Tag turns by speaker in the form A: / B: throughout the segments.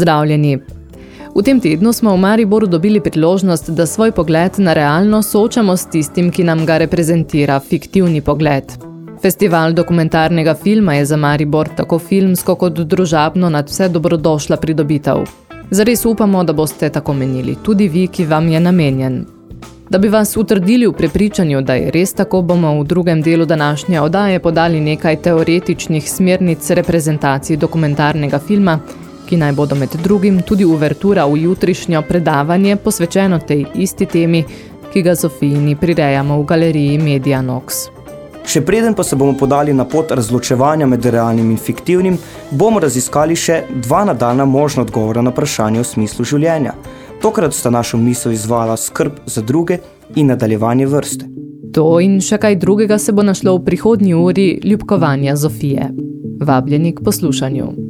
A: Pozdravljeni. V tem tednu smo v Mariboru dobili priložnost, da svoj pogled na realno soočamo s tistim, ki nam ga reprezentira, fiktivni pogled. Festival dokumentarnega filma je za Maribor tako filmsko kot družabno nad vse dobrodošla pridobitev. Zares upamo, da boste tako menili tudi vi, ki vam je namenjen. Da bi vas utrdili v prepričanju, da je res tako, bomo v drugem delu današnje odaje podali nekaj teoretičnih smernic reprezentacij dokumentarnega filma, ki naj bodo med drugim tudi uvertura v jutrišnjo predavanje posvečeno tej isti temi, ki ga Zofijini prirejamo v galeriji Media Nox.
B: Še preden pa se bomo podali na pot razločevanja med realnim in fiktivnim, bomo raziskali še dva nadaljna možna odgovora na vprašanje o smislu življenja. Tokrat sta našo misel izvala skrb za druge in nadaljevanje vrste.
A: To in še kaj drugega se bo našlo v prihodnji uri ljubkovanja Zofije. Vabljeni k poslušanju.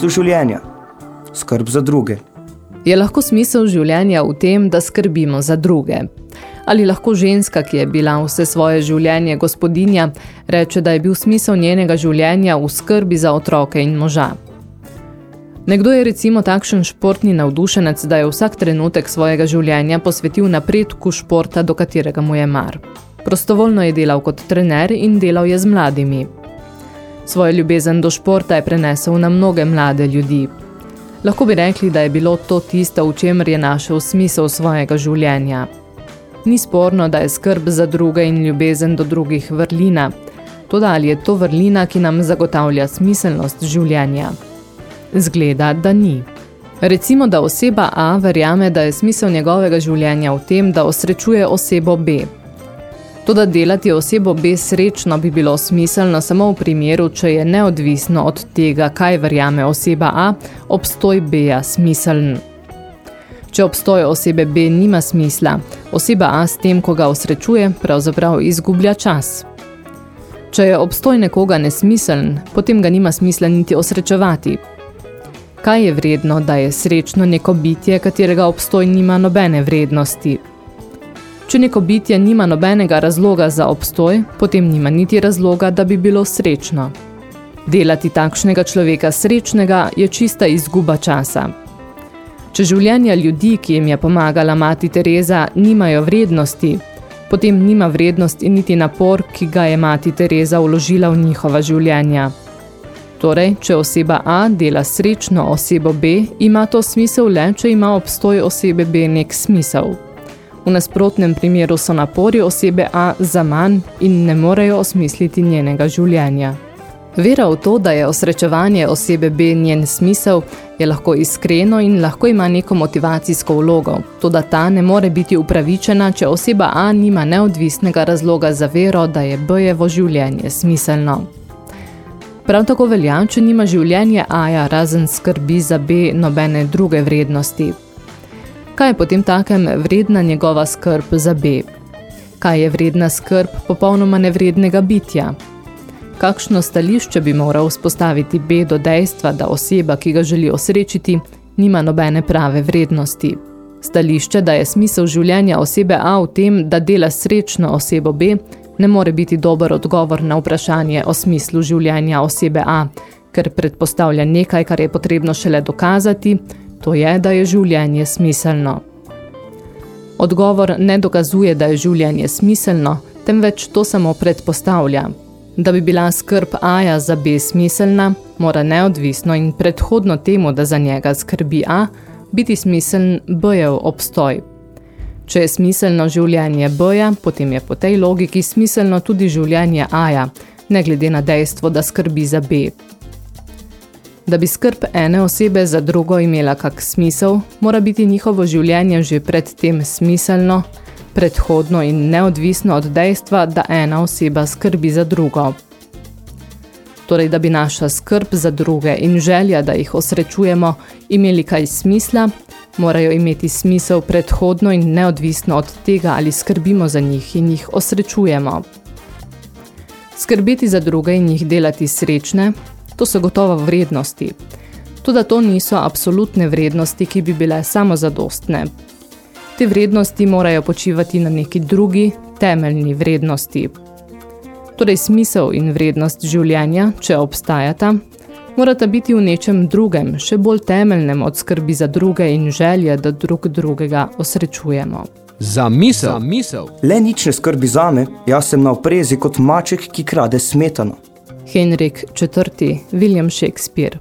B: Smislu življenja. Skrb za druge.
A: Je lahko smisel življenja v tem, da skrbimo za druge? Ali lahko ženska, ki je bila vse svoje življenje gospodinja, reče, da je bil smisel njenega življenja v skrbi za otroke in moža? Nekdo je recimo takšen športni navdušenec, da je vsak trenutek svojega življenja posvetil napredku športa, do katerega mu je mar. Prostovoljno je delal kot trener in delal je z mladimi. Svojo ljubezen do športa je prenesel na mnoge mlade ljudi. Lahko bi rekli, da je bilo to tisto, v čemer je našel smisel svojega življenja. Ni sporno, da je skrb za druge in ljubezen do drugih vrlina, toda ali je to vrlina, ki nam zagotavlja smiselnost življenja? Zgleda, da ni. Recimo, da oseba A verjame, da je smisel njegovega življenja v tem, da osrečuje osebo B. Toda delati osebo B srečno bi bilo smiselno samo v primeru, če je neodvisno od tega, kaj verjame oseba A, obstoj B-ja smiseln. Če obstoj osebe B nima smisla, oseba A s tem, ko ga osrečuje, pravzaprav izgublja čas. Če je obstoj nekoga nesmiseln, potem ga nima smisla niti osrečevati, Kaj je vredno, da je srečno neko bitje, katerega obstoj nima nobene vrednosti? Če neko bitje nima nobenega razloga za obstoj, potem nima niti razloga, da bi bilo srečno. Delati takšnega človeka srečnega je čista izguba časa. Če življenja ljudi, ki jim je pomagala mati Tereza, nimajo vrednosti, potem nima vrednosti niti napor, ki ga je mati Tereza vložila v njihova življenja. Torej, če oseba A dela srečno osebo B, ima to smisel le, če ima obstoj osebe B nek smisel. V nasprotnem primeru so napori osebe A za manj in ne morejo osmisliti njenega življenja. Vera v to, da je osrečevanje osebe B njen smisel, je lahko iskreno in lahko ima neko motivacijsko vlogo, toda ta ne more biti upravičena, če oseba A nima neodvisnega razloga za vero, da je B-jevo življenje smiselno. Prav tako velja, če nima življenje Aja razen skrbi za B nobene druge vrednosti. Kaj je potem takem vredna njegova skrb za B? Kaj je vredna skrb popolnoma nevrednega bitja? Kakšno stališče bi moral vzpostaviti B do dejstva, da oseba, ki ga želi osrečiti, nima nobene prave vrednosti? Stališče, da je smisel življenja osebe A v tem, da dela srečno osebo B, ne more biti dober odgovor na vprašanje o smislu življenja osebe A, ker predpostavlja nekaj, kar je potrebno šele dokazati, to je, da je življenje smiselno. Odgovor ne dokazuje, da je življenje smiselno, temveč to samo predpostavlja. Da bi bila skrb Aja za B smiselna, mora neodvisno in predhodno temu, da za njega skrbi A, biti smiseln B-jev obstoj. Če je smiselno življenje B-ja, potem je po tej logiki smiselno tudi življenje A-ja, ne glede na dejstvo, da skrbi za B. Da bi skrb ene osebe za drugo imela kak smisel, mora biti njihovo življenje že pred tem smiselno, predhodno in neodvisno od dejstva, da ena oseba skrbi za drugo. Torej, da bi naša skrb za druge in želja, da jih osrečujemo, imeli kaj smisla, morajo imeti smisel predhodno in neodvisno od tega, ali skrbimo za njih in jih osrečujemo. Skrbeti za druge in jih delati srečne, to so gotovo vrednosti. Tudi to niso absolutne vrednosti, ki bi bile samozadostne. Te vrednosti morajo počivati na neki drugi, temeljni vrednosti. Torej smisel in vrednost življenja, če obstajata, morata biti v nečem drugem, še bolj temeljnem od skrbi za druge in želje, da drug drugega osrečujemo.
C: Za misel. Za misel.
B: Le nič ne skrbi zame, jaz sem na oprezi kot maček, ki krade smetano.
A: Henrik IV. William Shakespeare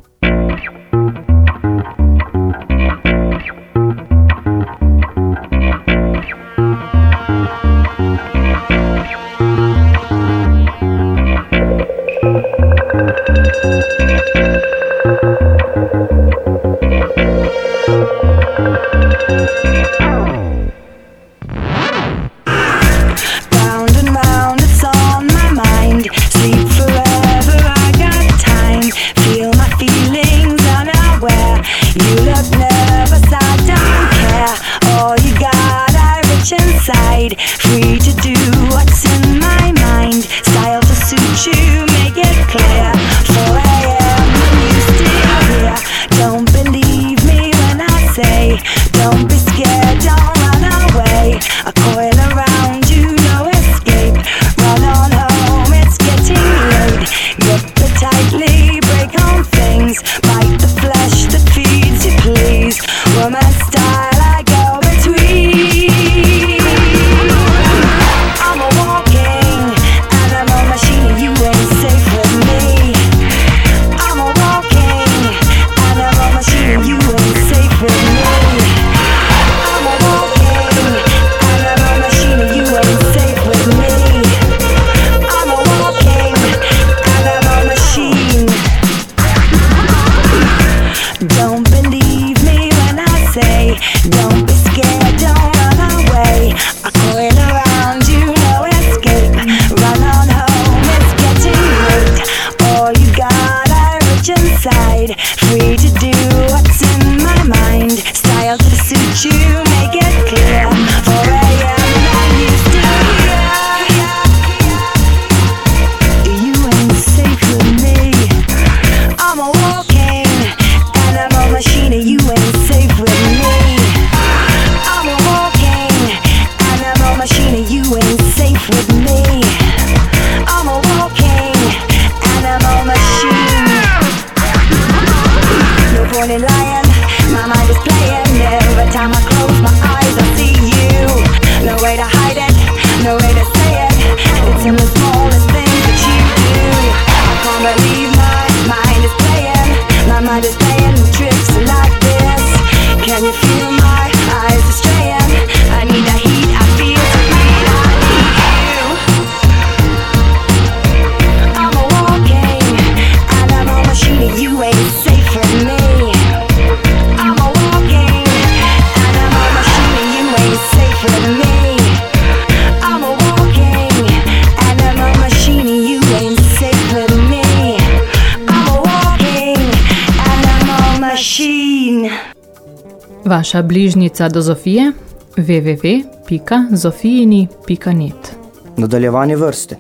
A: Vaša bližnica do Zofije www.zofijini.net
B: Nadaljevanje vrste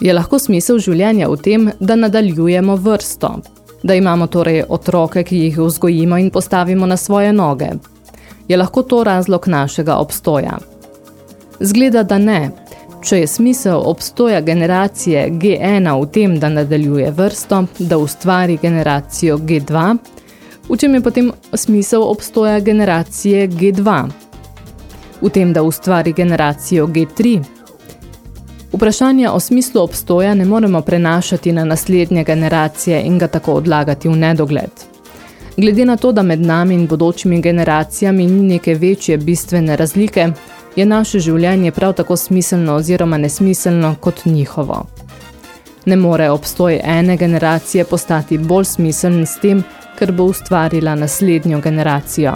A: Je lahko smisel življenja v tem, da nadaljujemo vrsto, da imamo torej otroke, ki jih vzgojimo in postavimo na svoje noge. Je lahko to razlog našega obstoja? Zgleda, da ne. Če je smisel obstoja generacije G1 v tem, da nadaljuje vrsto, da ustvari generacijo G2, v čem je potem smisel obstoja generacije G2? V tem, da ustvari generacijo G3? Vprašanja o smislu obstoja ne moremo prenašati na naslednje generacije in ga tako odlagati v nedogled. Glede na to, da med nami in bodočimi generacijami ni neke večje bistvene razlike, je naše življenje prav tako smiselno oziroma nesmiselno kot njihovo. Ne more obstoj ene generacije postati bolj smiseln s tem, ker bo ustvarila naslednjo generacijo.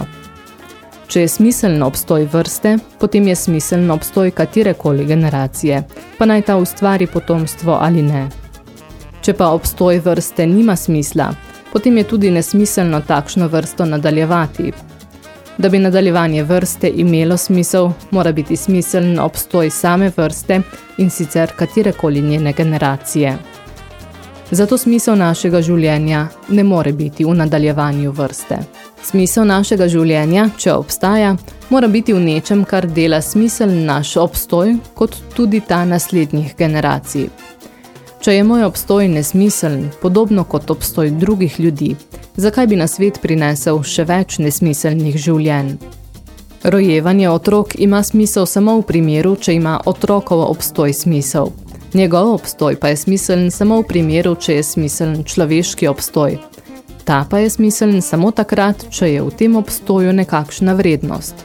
A: Če je smiselno obstoj vrste, potem je smiselno obstoj katerekoli generacije, pa naj ta ustvari potomstvo ali ne. Če pa obstoj vrste nima smisla, potem je tudi nesmiselno takšno vrsto nadaljevati. Da bi nadaljevanje vrste imelo smisel, mora biti smiseln obstoj same vrste in sicer katerekoli njene generacije. Zato smisel našega življenja ne more biti v nadaljevanju vrste. Smisel našega življenja, če obstaja, mora biti v nečem, kar dela smisel naš obstoj, kot tudi ta naslednjih generacij. Če je moj obstoj nesmiseln, podobno kot obstoj drugih ljudi, zakaj bi na svet prinesel še več nesmiselnih življenj? Rojevanje otrok ima smisel samo v primeru, če ima otrokovo obstoj smisel. Njegov obstoj pa je smiseln samo v primeru, če je smiseln človeški obstoj. Ta pa je smiseln samo takrat, če je v tem obstoju nekakšna vrednost.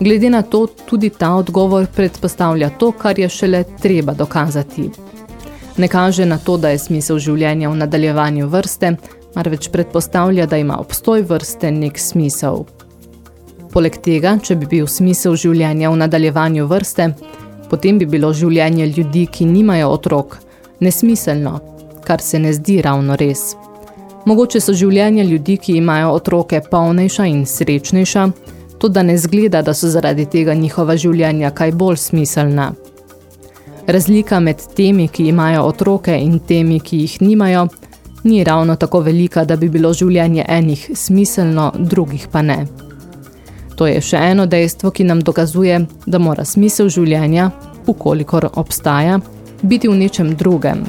A: Glede na to, tudi ta odgovor predpostavlja to, kar je šele treba dokazati. Ne kaže na to, da je smisel življenja v nadaljevanju vrste, marveč predpostavlja, da ima obstoj vrste nek smisel. Poleg tega, če bi bil smisel življenja v nadaljevanju vrste, potem bi bilo življenje ljudi, ki nimajo otrok, nesmiselno, kar se ne zdi ravno res. Mogoče so življenje ljudi, ki imajo otroke, polnejša in srečnejša, to da ne zgleda, da so zaradi tega njihova življenja kaj bolj smiselna. Razlika med temi, ki imajo otroke in temi, ki jih nimajo, ni ravno tako velika, da bi bilo življenje enih smiselno, drugih pa ne. To je še eno dejstvo, ki nam dokazuje, da mora smisel življenja, ukolikor obstaja, biti v nečem drugem.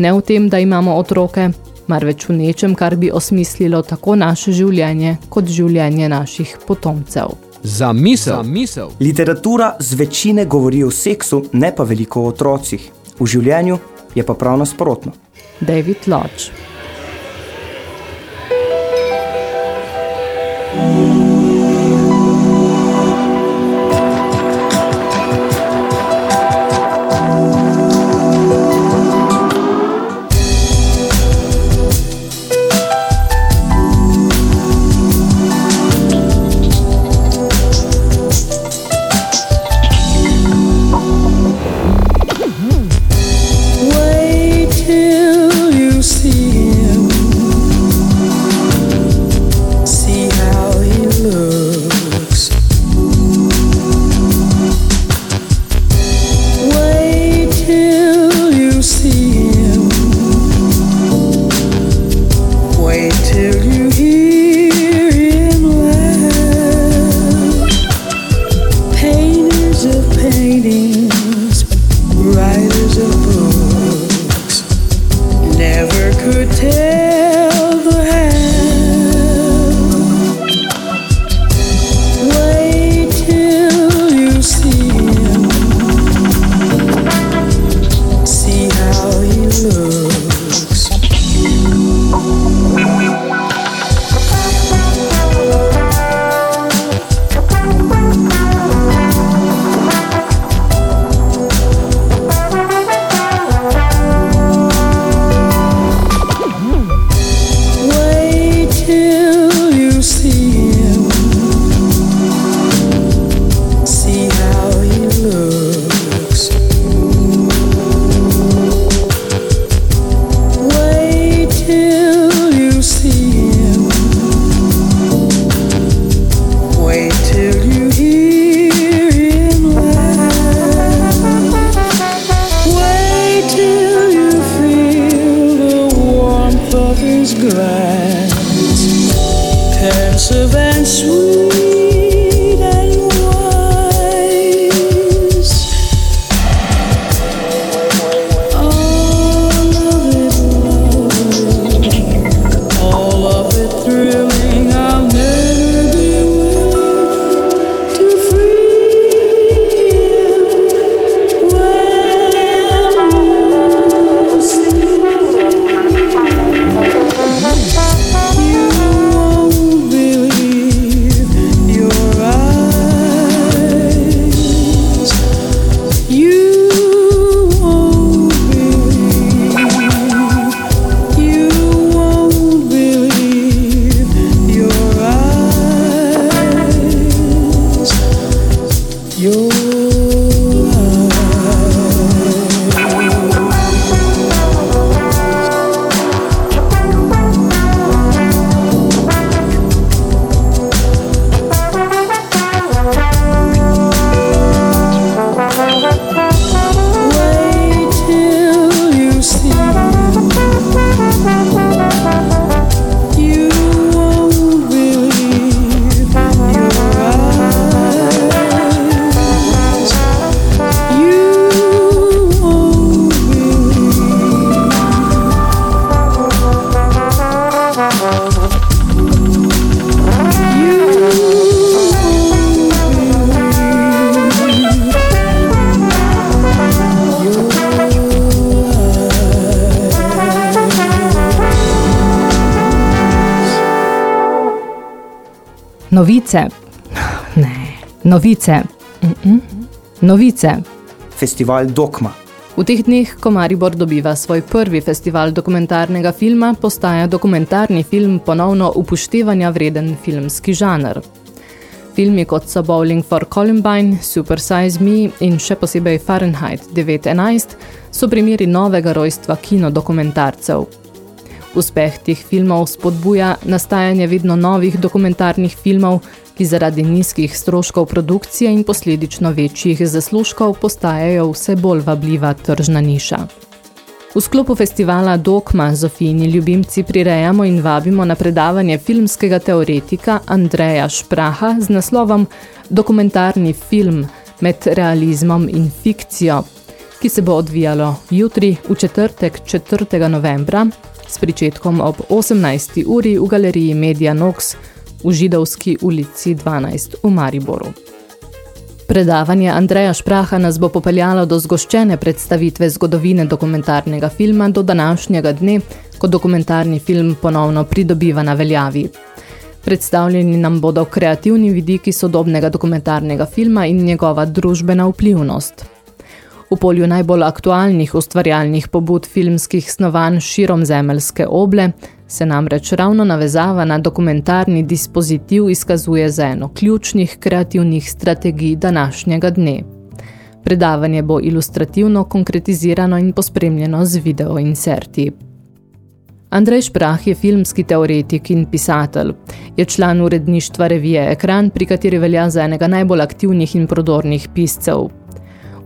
A: Ne v tem, da imamo otroke, marveč v nečem, kar bi osmislilo tako naše življenje, kot življenje naših potomcev.
C: Za misel. Za misel.
B: Literatura z večine govori o seksu, ne pa veliko o otrocih. V življenju je pa prav nasprotno.
A: David Lodge Novice. Ne. Novice. Mm -mm. Novice.
B: Festival Dokma.
A: V teh dneh, ko Maribor dobiva svoj prvi festival dokumentarnega filma, postaja dokumentarni film ponovno upoštevanja vreden filmski žanr. Filmi kot so Bowling for Columbine, Super Size Me in še posebej Fahrenheit 911 so primeri novega rojstva kinodokumentarcev. Uspeh teh filmov spodbuja nastajanje vedno novih dokumentarnih filmov, ki zaradi nizkih stroškov produkcije in posledično večjih zaslužkov postajajo vse bolj vabljiva tržna niša. V sklopu festivala Dokma Zofijini ljubimci prirejamo in vabimo na predavanje filmskega teoretika Andreja Špraha z naslovom Dokumentarni film med realizmom in fikcijo, ki se bo odvijalo jutri v četrtek 4. novembra s pričetkom ob 18. uri v galeriji Media Nox v Židovski ulici 12 v Mariboru. Predavanje Andreja Špraha nas bo popeljalo do zgoščene predstavitve zgodovine dokumentarnega filma do današnjega dne, ko dokumentarni film ponovno pridobiva na veljavi. Predstavljeni nam bodo kreativni vidiki sodobnega dokumentarnega filma in njegova družbena vplivnost. V polju najbolj aktualnih ustvarjalnih pobud filmskih snovanj širom zemeljske oble se namreč ravno navezava na dokumentarni dispozitiv izkazuje za eno ključnih kreativnih strategij današnjega dne. Predavanje bo ilustrativno konkretizirano in pospremljeno z video inserti. Andrej Šprah je filmski teoretik in pisatelj. Je član uredništva revije Ekran, pri kateri velja za enega najbolj aktivnih in prodornih piscev.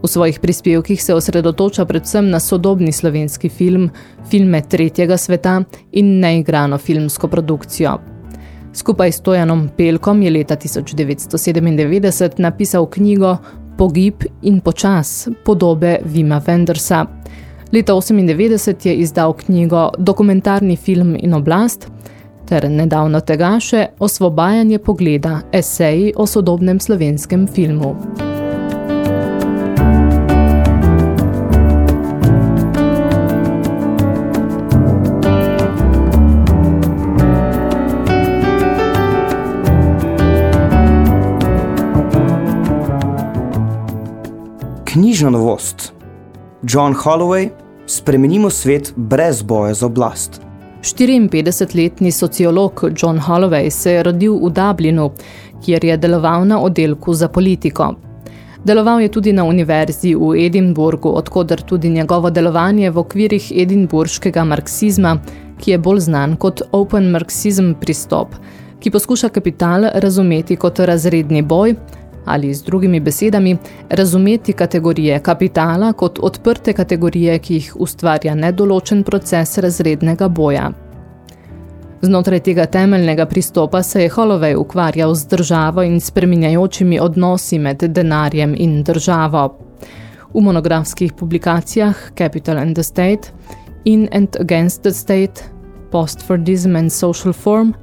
A: V svojih prispevkih se osredotoča predvsem na sodobni slovenski film, filme tretjega sveta in neigrano filmsko produkcijo. Skupaj s Tojanom Pelkom je leta 1997 napisal knjigo Pogib in počas podobe Vima Wendersa. Leta 1998 je izdal knjigo Dokumentarni film in oblast ter nedavno tega še Osvobajanje pogleda, eseji o sodobnem slovenskem filmu.
B: Knjižna novost. John Holloway, spremenimo svet brez boja za oblast.
A: 54-letni sociolog John Holloway se je rodil v Dublinu, kjer je deloval na oddelku za politiko. Deloval je tudi na univerzi v Edinburgu, odkudar tudi njegovo delovanje v okvirih edinburškega marksizma, ki je bolj znan kot open marxism pristop, ki poskuša kapital razumeti kot razredni boj, ali z drugimi besedami razumeti kategorije kapitala kot odprte kategorije, ki jih ustvarja nedoločen proces razrednega boja. Znotraj tega temeljnega pristopa se je Holloway ukvarjal z državo in spreminjajočimi odnosi med denarjem in državo. V monografskih publikacijah Capital and the State, In and Against the State, Postfordism and Social Form,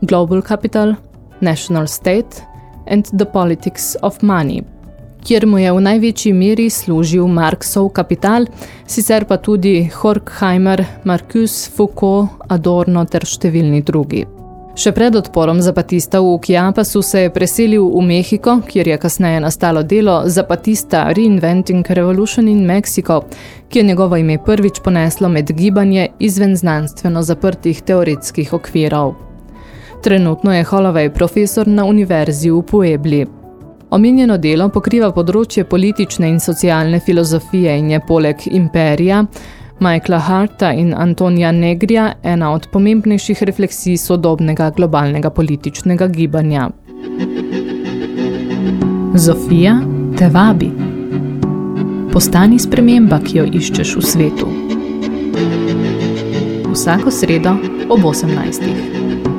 A: Global Capital, National State – and the Politics of Money, kjer mu je v največji meri služil Marksov kapital, sicer pa tudi Horkheimer, Marcus, Foucault, Adorno ter številni drugi. Še pred odporom zapatista v Chiapasu se je preselil v Mehiko, kjer je kasneje nastalo delo Zapatista Reinventing Revolution in Mexico, ki je njegovo ime prvič poneslo med gibanje izven znanstveno zaprtih teoretskih okvirov. Trenutno je Holloway profesor na univerzi v Puebli. Omenjeno delo pokriva področje politične in socialne filozofije in je poleg imperija, Michaela Harta in Antonija Negrija ena od pomembnejših refleksij sodobnega globalnega političnega gibanja. Zofija te vabi. Postani sprememba, ki jo iščeš v svetu. Vsako sredo ob 18.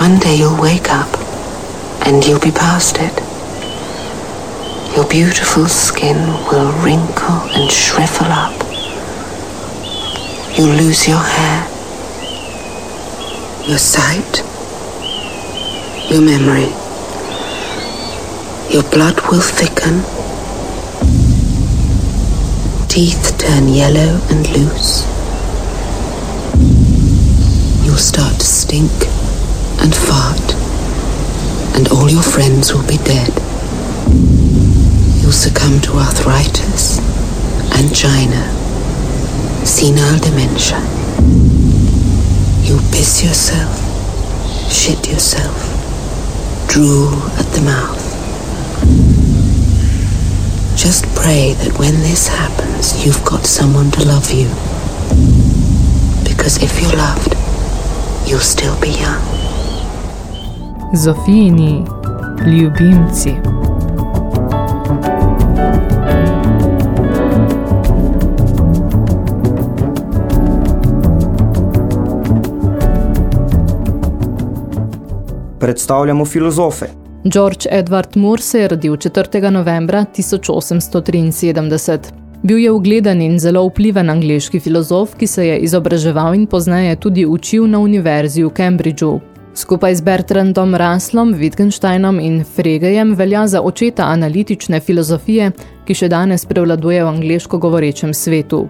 D: One day you'll wake up and you'll be past it. Your beautiful skin will wrinkle and shrivel up. You'll lose your hair, your sight, your memory. Your blood will thicken. Teeth turn yellow and loose. You'll start to stink and fart, and all your friends will be dead. You'll succumb to arthritis, angina, senile dementia. You'll piss yourself, shit yourself, drool at the mouth. Just pray that when this happens, you've got someone to love you. Because if you're loved, you'll still be young.
A: Zofijini ljubimci.
B: Predstavljamo filozofe.
A: George Edward Moore se je rodil 4. novembra 1873. Bil je ugledan in zelo vpliven angleški filozof, ki se je izobraževal in pozneje tudi učil na univerzi v Cambridgeu. Skupaj z Bertrandom Russellom, Wittgensteinom in Fregejem velja za očeta analitične filozofije, ki še danes prevladuje v angleško govorečem svetu.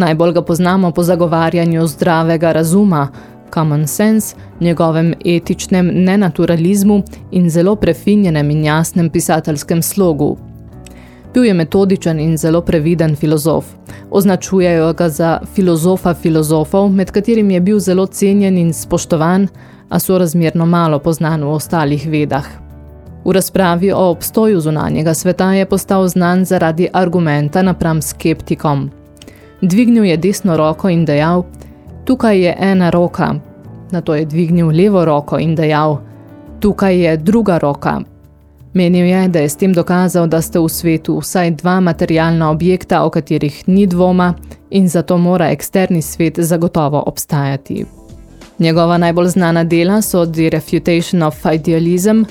A: Najbolj ga poznamo po zagovarjanju zdravega razuma, common sense, njegovem etičnem nenaturalizmu in zelo prefinjenem in jasnem pisateljskem slogu. Bil je metodičen in zelo previden filozof. Označujejo ga za filozofa filozofov, med katerim je bil zelo cenjen in spoštovan, a so razmerno malo poznan v ostalih vedah. V razpravi o obstoju zunanjega sveta je postal znan zaradi argumenta napram skeptikom. Dvignil je desno roko in dejal, tukaj je ena roka. Na to je dvignil levo roko in dejal, tukaj je druga roka. Menil je, da je s tem dokazal, da ste v svetu vsaj dva materialna objekta, o katerih ni dvoma in zato mora eksterni svet zagotovo obstajati. Njegova najbolj znana dela so The Refutation of Idealism,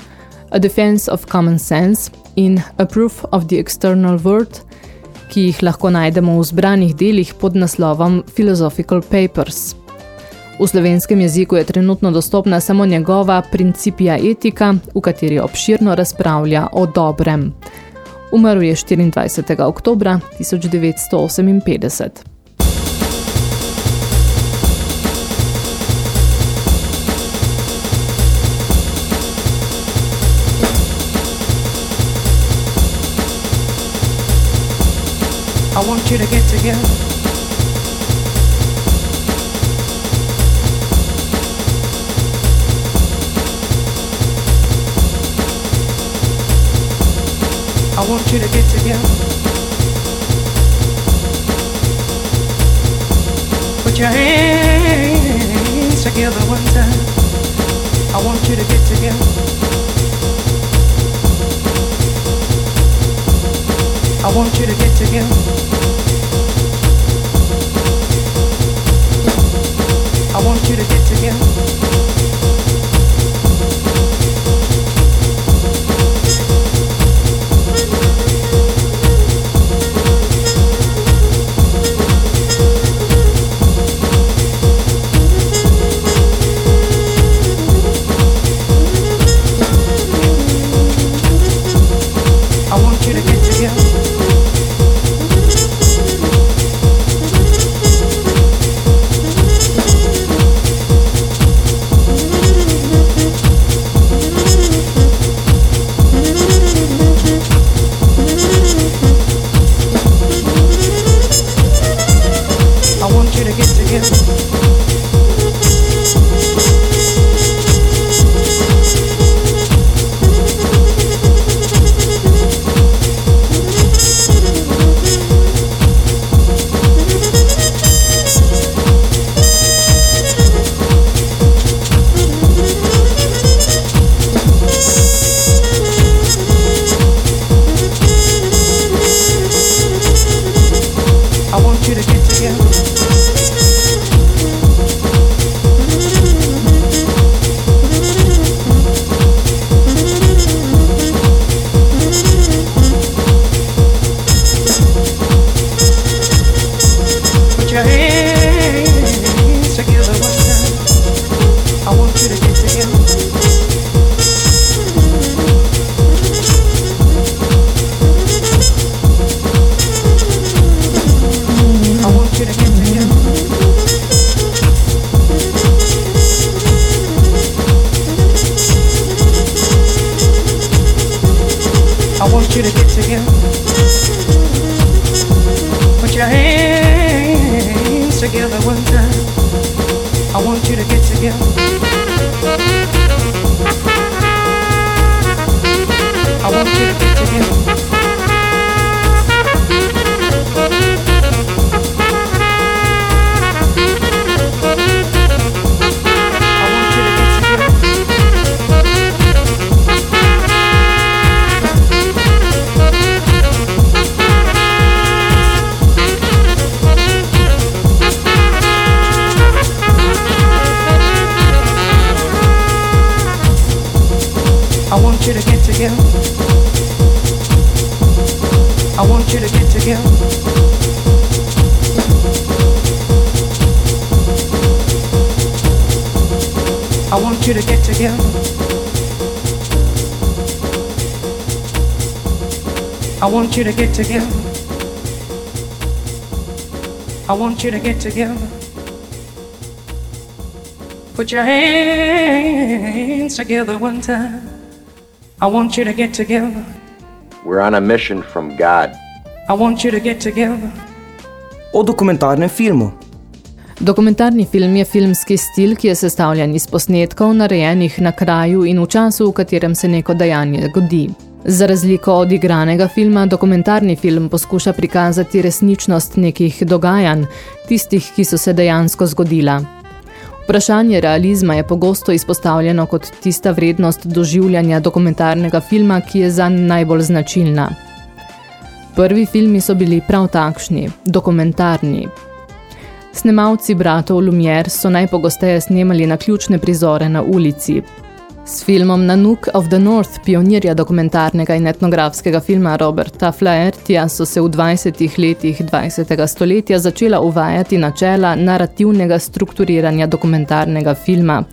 A: A Defense of Common Sense in A Proof of the External World, ki jih lahko najdemo v zbranih delih pod naslovom Philosophical Papers. V slovenskem jeziku je trenutno dostopna samo njegova Principia etika, v kateri obširno razpravlja o dobrem. Umrl je 24. oktobra 1958.
E: I want you to get together. I want you to get together. Put your hands together one time. I want you to get together. I want you to get together. Want you to get together. Put your hands together one time. I want you to get together.
F: We're on a mission from God.
E: I want you to get together.
B: O dokumentarnem filmu.
A: Dokumentarni film je filmski stil, ki je sestavljen iz posnetkov, narejenih na kraju in v času, v katerem se neko dejanje godi. Za razliko od igranega filma, dokumentarni film poskuša prikazati resničnost nekih dogajanj, tistih, ki so se dejansko zgodila. Vprašanje realizma je pogosto izpostavljeno kot tista vrednost doživljanja dokumentarnega filma, ki je zanj najbolj značilna. Prvi filmi so bili prav takšni, dokumentarni. Snemalci bratov Lumière so najpogosteje snemali na ključne prizore na ulici, S filmom Nanook of the North, pionirja dokumentarnega in etnografskega filma Roberta Flahertija, so se v 20. letih 20. stoletja začela uvajati načela narativnega strukturiranja dokumentarnega filma,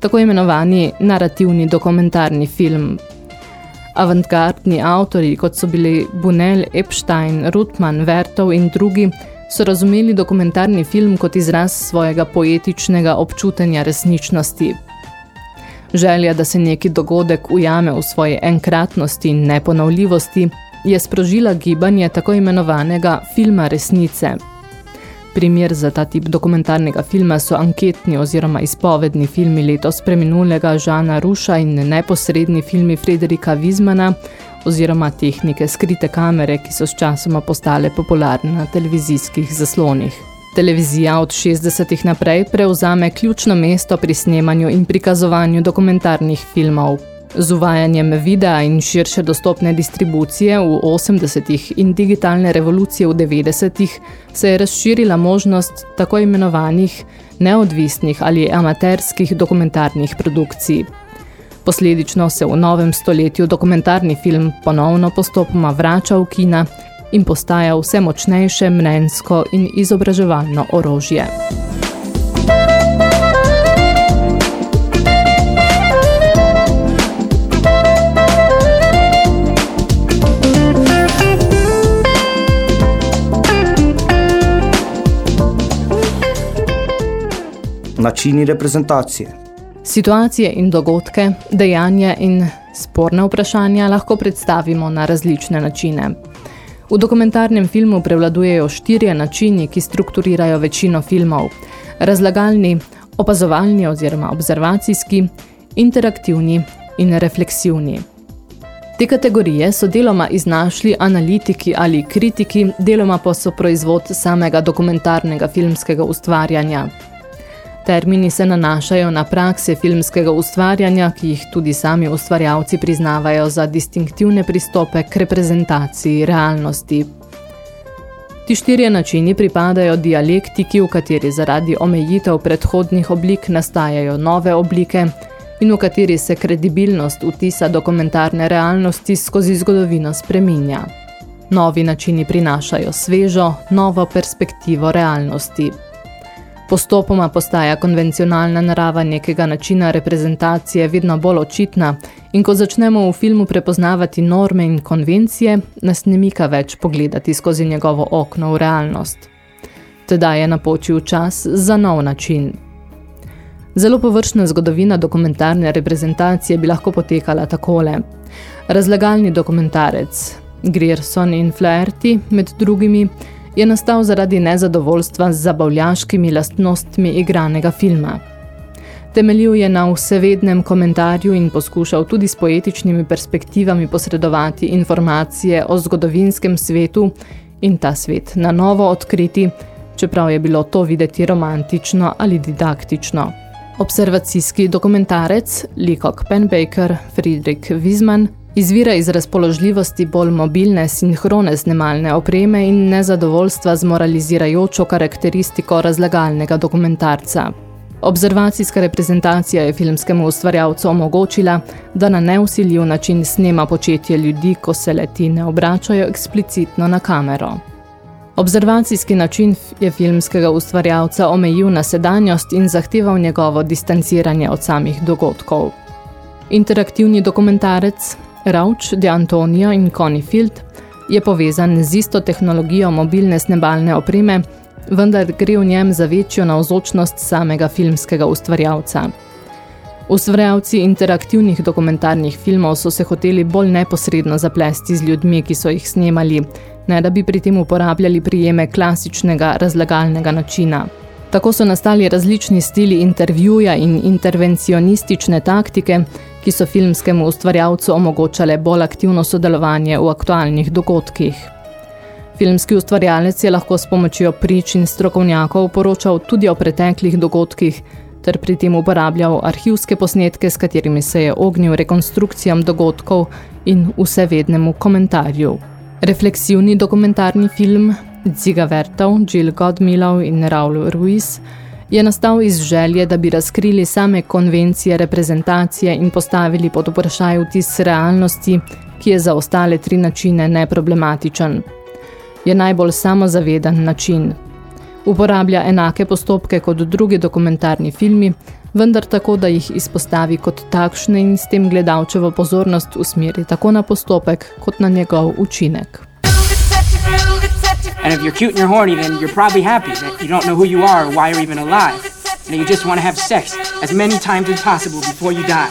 A: tako imenovani narativni dokumentarni film. Avantgardni avtori, kot so bili Bunel, Epstein, Rutman, Vertov in drugi, so razumeli dokumentarni film kot izraz svojega poetičnega občutenja resničnosti. Želja, da se neki dogodek ujame v svoji enkratnosti in neponovljivosti, je sprožila gibanje tako imenovanega filma resnice. Primer za ta tip dokumentarnega filma so anketni oziroma izpovedni filmi letos preminulega Žana Ruša in neposredni filmi Frederika Vizmana oziroma tehnike skrite kamere, ki so s časoma postale popularne na televizijskih zaslonih. Televizija od 60-ih naprej prevzame ključno mesto pri snemanju in prikazovanju dokumentarnih filmov. Z uvajanjem videa in širše dostopne distribucije v 80-ih in digitalne revolucije v 90-ih se je razširila možnost tako imenovanih neodvisnih ali amaterskih dokumentarnih produkcij. Posledično se v novem stoletju dokumentarni film ponovno postopoma vrača v kina in postaja vse močnejše mnenjsko in izobraževalno orožje.
B: Načini reprezentacije
A: Situacije in dogodke, dejanja in sporne vprašanja lahko predstavimo na različne načine. V dokumentarnem filmu prevladujejo štirje načini, ki strukturirajo večino filmov. Razlagalni, opazovalni oziroma observacijski, interaktivni in refleksivni. Te kategorije so deloma iznašli analitiki ali kritiki, deloma pa so proizvod samega dokumentarnega filmskega ustvarjanja. Termini se nanašajo na prakse filmskega ustvarjanja, ki jih tudi sami ustvarjalci priznavajo za distinktivne pristope k reprezentaciji realnosti. Ti štirje načini pripadajo dialektiki, v kateri zaradi omejitev predhodnih oblik nastajajo nove oblike in v kateri se kredibilnost vtisa dokumentarne realnosti skozi zgodovino spreminja. Novi načini prinašajo svežo, novo perspektivo realnosti. Postopoma postaja konvencionalna narava nekega načina reprezentacije vedno bolj očitna in ko začnemo v filmu prepoznavati norme in konvencije, nas ne mika več pogledati skozi njegovo okno v realnost. Teda je napočil čas za nov način. Zelo površna zgodovina dokumentarne reprezentacije bi lahko potekala takole. Razlagalni dokumentarec Grierson in Flaherty med drugimi je nastal zaradi nezadovoljstva z zabavljaškimi lastnostmi igranega filma. Temeljil je na vsevednem komentarju in poskušal tudi s poetičnimi perspektivami posredovati informacije o zgodovinskem svetu in ta svet na novo odkriti, čeprav je bilo to videti romantično ali didaktično. Observacijski dokumentarec Leacock Penbaker Friedrich Wiesmann izvira iz razpoložljivosti bolj mobilne sinhrone snemalne opreme in nezadovoljstva z moralizirajočo karakteristiko razlagalnega dokumentarca. Observacijska reprezentacija je filmskemu ustvarjalcu omogočila, da na neusiljiv način snema početje ljudi, ko se leti ne obračajo eksplicitno na kamero. Observacijski način je filmskega ustvarjalca omejil na sedanjost in zahteval njegovo distanciranje od samih dogodkov. Interaktivni dokumentarec Rauch de Antonio in Connie Field je povezan z isto tehnologijo mobilne snebalne opreme, vendar gre v njem za večjo navzočnost samega filmskega ustvarjalca. Ustvarjalci interaktivnih dokumentarnih filmov so se hoteli bolj neposredno zaplesti z ljudmi, ki so jih snemali, ne da bi pri tem uporabljali prijeme klasičnega razlagalnega načina. Tako so nastali različni stili intervjuja in intervencionistične taktike, ki so filmskemu ustvarjalcu omogočale bolj aktivno sodelovanje v aktualnih dogodkih. Filmski ustvarjalec je lahko s pomočjo prič in strokovnjakov poročal tudi o preteklih dogodkih, ter pri tem uporabljal arhivske posnetke, s katerimi se je ognil rekonstrukcijam dogodkov in vsevednemu komentarju. Refleksivni dokumentarni film Dziga Vertov, Jill Godmilov in Raul Ruiz je nastal iz želje, da bi razkrili same konvencije reprezentacije in postavili pod vprašaj vtis realnosti, ki je za ostale tri načine neproblematičen. Je najbolj samozaveden način. Uporablja enake postopke kot drugi dokumentarni filmi, vendar tako, da jih izpostavi kot takšne in s tem gledalčevo pozornost usmeri tako na postopek kot na njegov učinek.
G: And if you're cute and you're horny, then you're probably happy that you don't know who you are or why you're even alive. And you just want to have sex as many times as possible before you die.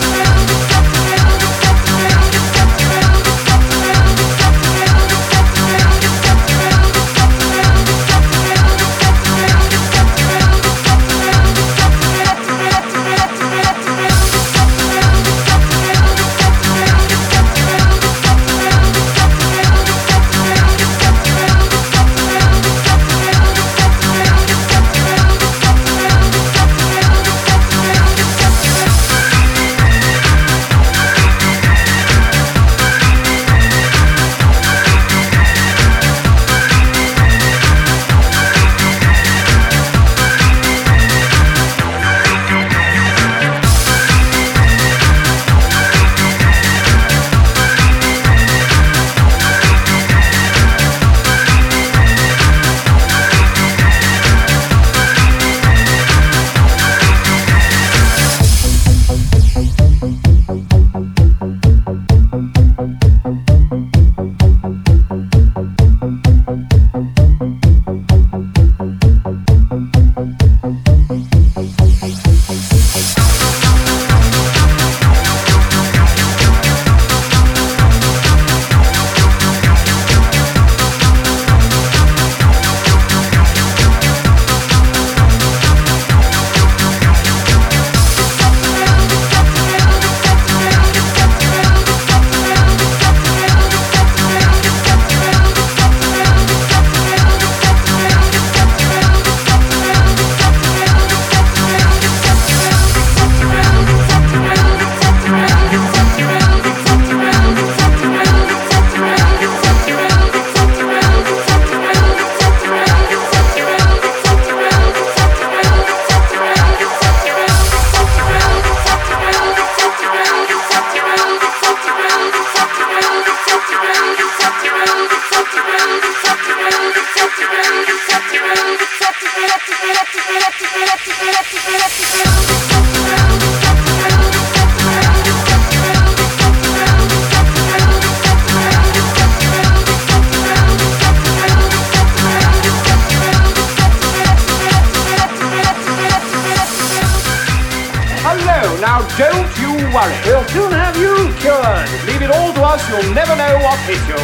H: Now, don't you worry. We'll soon have you cured. Leave it all to us. You'll never know what hit you.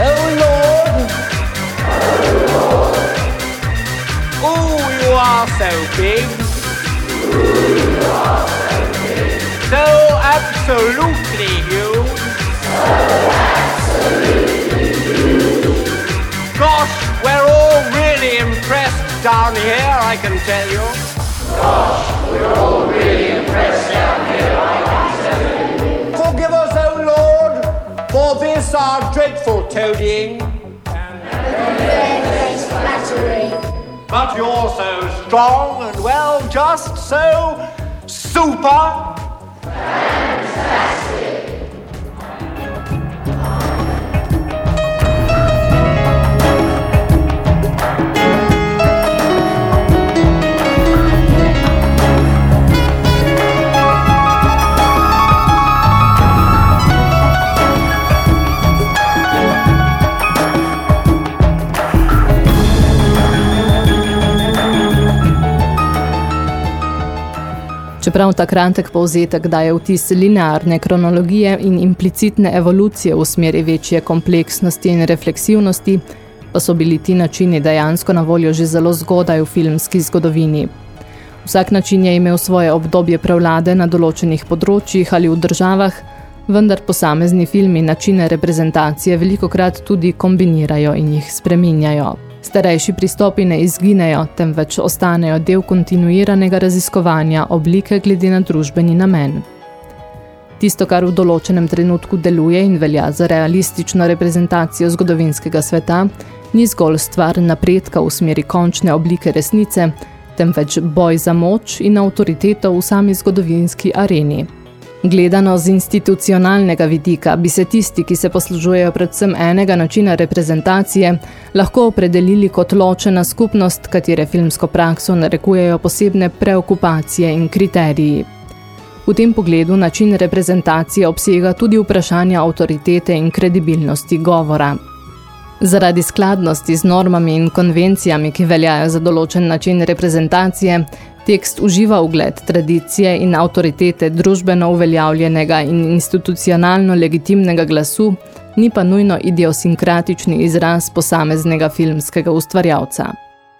H: Oh, Lord. Oh, you are so big. So absolutely huge. Gosh, we're all really impressed down here, I can tell you. Gosh, we're all really Forgive us, O Lord, for this our dreadful toadying. But you're so strong and well, just so super.
A: Čeprav ta kratek povzetek daje vtis linearne kronologije in implicitne evolucije v smeri večje kompleksnosti in refleksivnosti, pa so bili ti načini dejansko na voljo že zelo zgodaj v filmski zgodovini. Vsak način je imel svoje obdobje prevlade na določenih področjih ali v državah, vendar posamezni filmi načine reprezentacije velikokrat tudi kombinirajo in jih spreminjajo. Starejši pristopi ne izginejo, temveč ostanejo del kontinuiranega raziskovanja oblike glede na družbeni namen. Tisto, kar v določenem trenutku deluje in velja za realistično reprezentacijo zgodovinskega sveta, ni zgolj stvar napredka v smeri končne oblike resnice, temveč boj za moč in avtoriteto v sami zgodovinski areni. Gledano z institucionalnega vidika bi se tisti, ki se poslužujejo predvsem enega načina reprezentacije, lahko opredelili kot ločena skupnost, katere filmsko prakso narekujejo posebne preokupacije in kriteriji. V tem pogledu način reprezentacije obsega tudi vprašanja avtoritete in kredibilnosti govora. Zaradi skladnosti z normami in konvencijami, ki veljajo za določen način reprezentacije, Tekst uživa ugled tradicije in avtoritete družbeno uveljavljenega in institucionalno legitimnega glasu, ni pa nujno idiosinkratični izraz posameznega filmskega ustvarjalca.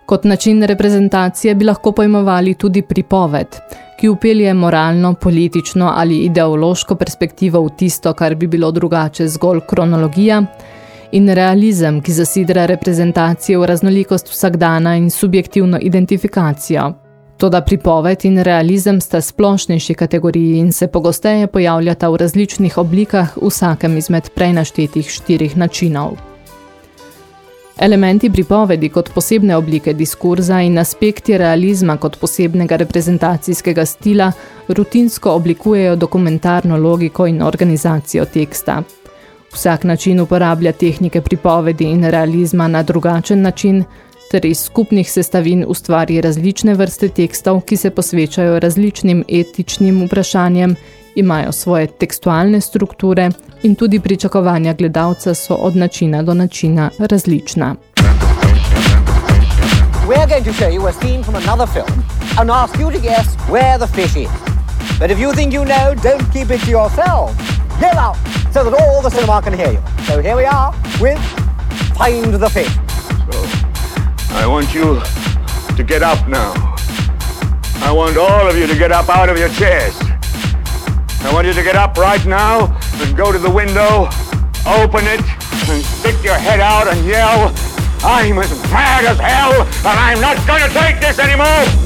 A: Kot način reprezentacije bi lahko pojmovali tudi pripoved, ki upelje moralno, politično ali ideološko perspektivo v tisto, kar bi bilo drugače zgolj kronologija, in realizem, ki zasidra reprezentacije v raznolikost vsakdana in subjektivno identifikacijo. Toda pripoved in realizem sta splošnejši kategoriji in se pogosteje pojavljata v različnih oblikah vsakem izmed prejnaštetih štirih načinov. Elementi pripovedi kot posebne oblike diskurza in aspekti realizma kot posebnega reprezentacijskega stila rutinsko oblikujejo dokumentarno logiko in organizacijo teksta. Vsak način uporablja tehnike pripovedi in realizma na drugačen način, ter iz skupnih sestavin ustvari različne vrste tekstov, ki se posvečajo različnim etičnim vprašanjem, imajo svoje tekstualne strukture in tudi pričakovanja gledalca so od načina do načina različna.
I: We're going to show you a scene from another film and ask you to guess where the fish is. But if you think you know, don't keep it to yourself. Yell out so that all the cinema can hear you. So here we are with Find the Fish.
J: I want you to get up now. I want all of you to get up out of your chairs. I want you to get up right now and go to the window, open it, and stick your head out and yell, I'm as mad as hell, and I'm not to take this anymore!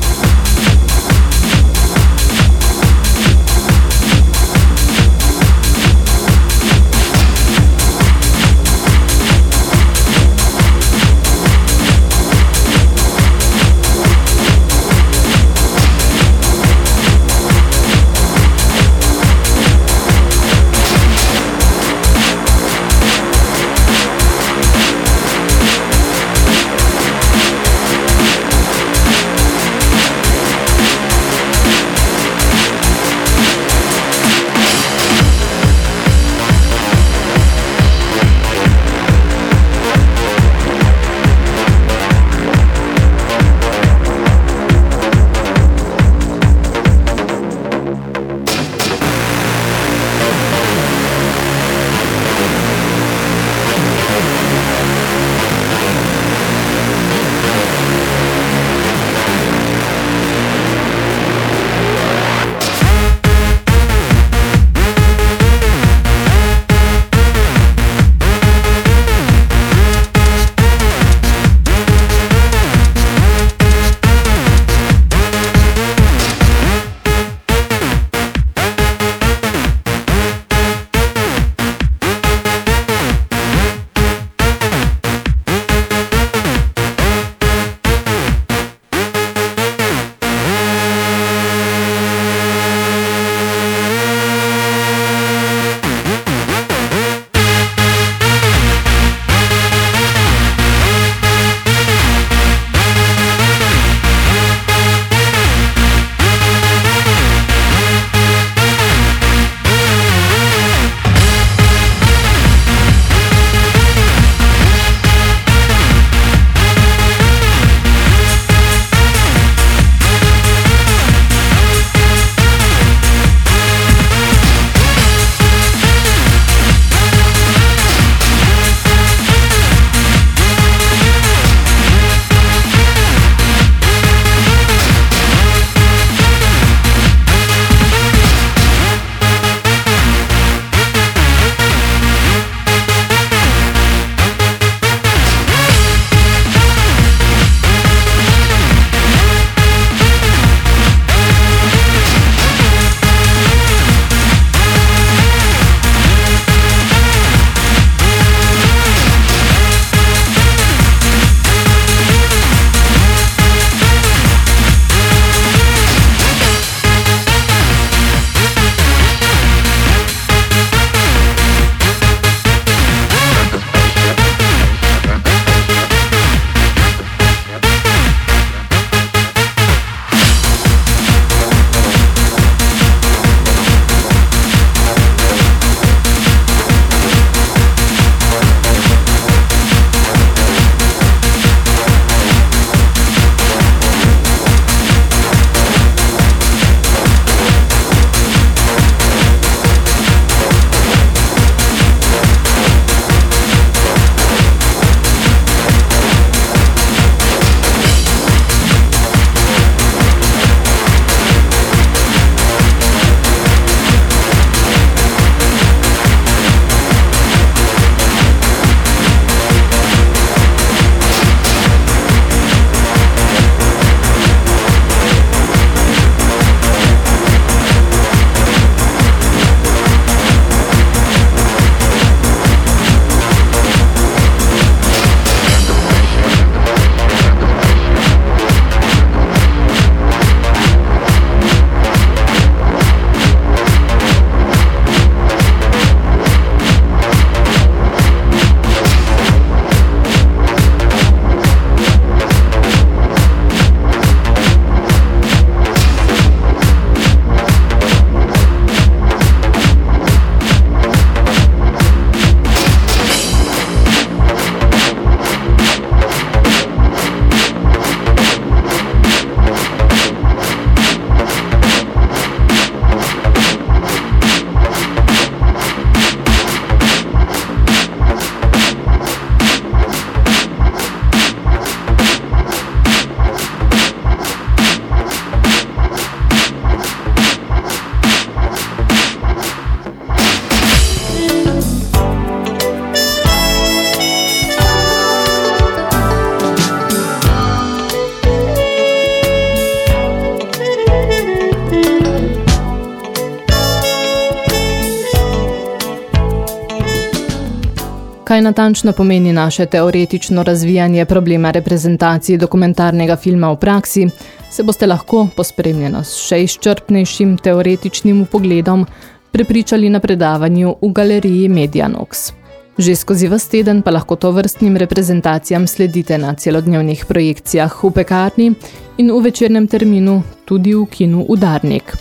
A: Natančno pomeni naše teoretično razvijanje problema reprezentacije dokumentarnega filma v praksi, se boste lahko, pospremljeno s še izčrpnejšim teoretičnim pogledom, prepričali na predavanju v galeriji Medianox. Že skozi vas teden pa lahko to vrstnim reprezentacijam sledite na celodnevnih projekcijah v pekarni in v večernem terminu tudi v kinu Udarnik.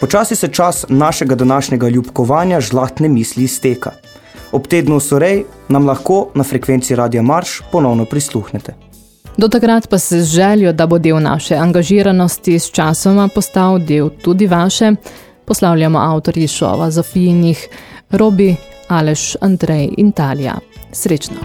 B: Počasi se čas našega današnjega ljubkovanja žlahtne misli izteka. Ob tednu Sorej nam lahko na frekvenci Radia Marš ponovno prisluhnete.
A: Do takrat pa se z željo, da bo del naše angažiranosti s časoma postal del tudi vaše, poslavljamo avtorji šova Zofijinih, Robi, Aleš, Andrej in Talija. Srečno!